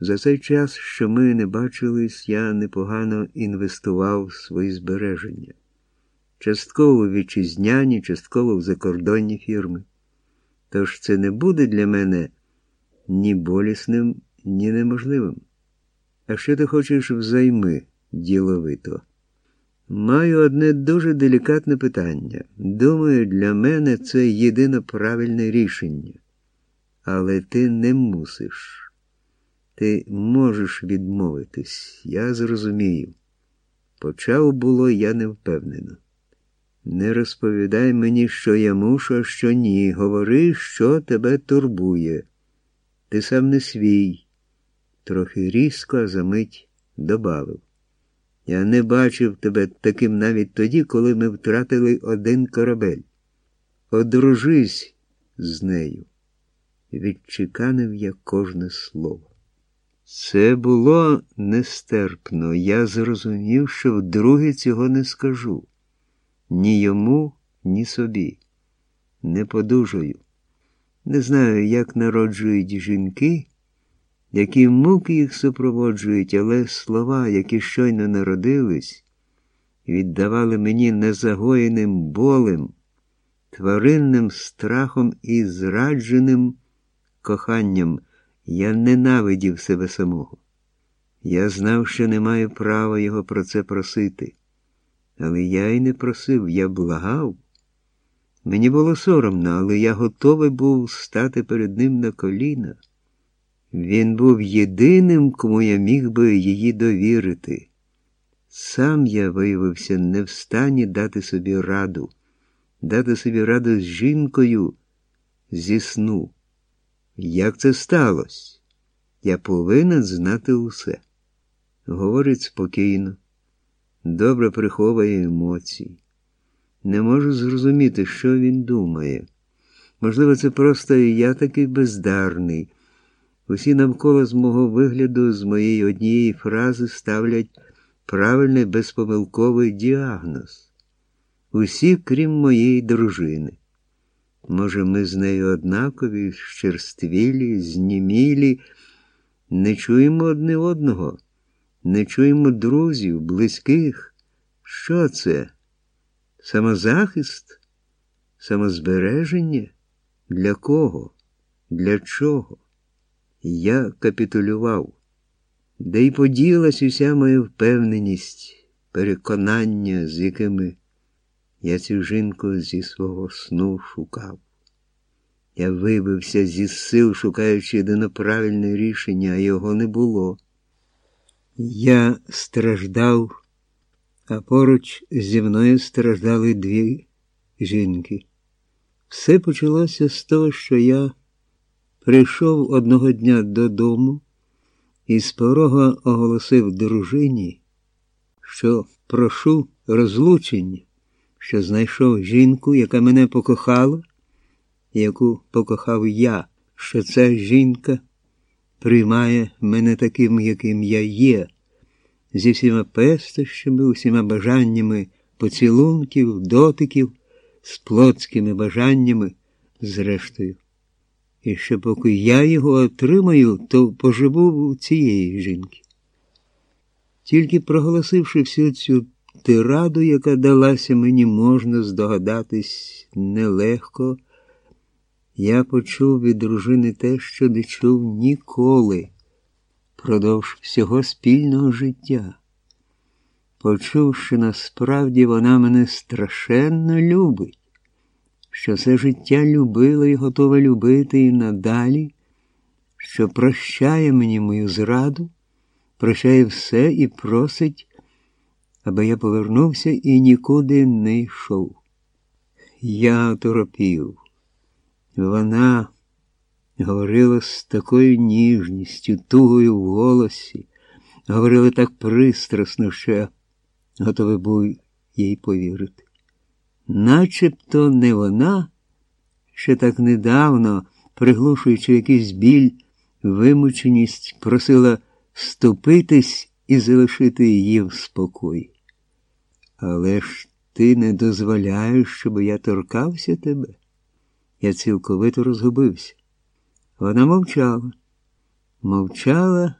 За цей час, що ми не бачились, я непогано інвестував свої збереження. Частково в вітчизняні, частково в закордонні фірми. Тож це не буде для мене ні болісним, ні неможливим. А що ти хочеш взайми, діловито? Маю одне дуже делікатне питання. Думаю, для мене це єдине правильне рішення. Але ти не мусиш. Ти можеш відмовитись, я зрозумію. Почав було я не впевнено. Не розповідай мені, що я мушу, а що ні. Говори, що тебе турбує. Ти сам не свій. Трохи різко, а за мить добавив. Я не бачив тебе таким навіть тоді, коли ми втратили один корабель. Одружись з нею. Відчеканив я кожне слово. Це було нестерпно. Я зрозумів, що вдруге цього не скажу. Ні йому, ні собі. Не подужаю. Не знаю, як народжують жінки, які муки їх супроводжують, але слова, які щойно народились, віддавали мені незагоєним болем, тваринним страхом і зрадженим коханням. Я ненавидів себе самого. Я знав, що не маю права його про це просити. Але я й не просив, я благав. Мені було соромно, але я готовий був стати перед ним на коліна. Він був єдиним, кому я міг би її довірити. Сам я виявився не в стані дати собі раду, дати собі раду з жінкою зі сну. Як це сталося? Я повинен знати усе. Говорить спокійно, добре приховує емоції. Не можу зрозуміти, що він думає. Можливо, це просто і я такий бездарний. Усі навколо з мого вигляду, з моєї однієї фрази ставлять правильний безпомилковий діагноз. Усі, крім моєї дружини. Може, ми з нею однакові, щерствілі, знімілі, не чуємо одне одного, не чуємо друзів, близьких. Що це? Самозахист? Самозбереження? Для кого? Для чого? Я капітулював, де й поділась уся моя впевненість, переконання, з якими я цю жінку зі свого сну шукав. Я вибився зі сил, шукаючи єдине правильне рішення, а його не було. Я страждав, а поруч зі мною страждали дві жінки. Все почалося з того, що я прийшов одного дня додому і з порога оголосив дружині, що прошу розлучення що знайшов жінку, яка мене покохала, яку покохав я, що ця жінка приймає мене таким, яким я є, зі всіма пестощами, усіма бажаннями поцілунків, дотиків, з плотськими бажаннями, зрештою. І що поки я його отримаю, то поживу у цієї жінки. Тільки проголосивши всю цю Тираду, яка далася мені, можна здогадатись нелегко, я почув від дружини те, що не чув ніколи продовж всього спільного життя. Почув, що насправді вона мене страшенно любить, що все життя любила і готова любити і надалі, що прощає мені мою зраду, прощає все і просить аби я повернувся і нікуди не йшов. Я торопів. Вона говорила з такою ніжністю, тугою в голосі, говорила так пристрасно, що я готовий був їй повірити. Начебто не вона, ще так недавно, приглушуючи якийсь біль, вимученість, просила вступитись і залишити її в спокій. Але ж ти не дозволяєш, щоб я торкався тебе. Я цілковито розгубився. Вона мовчала, мовчала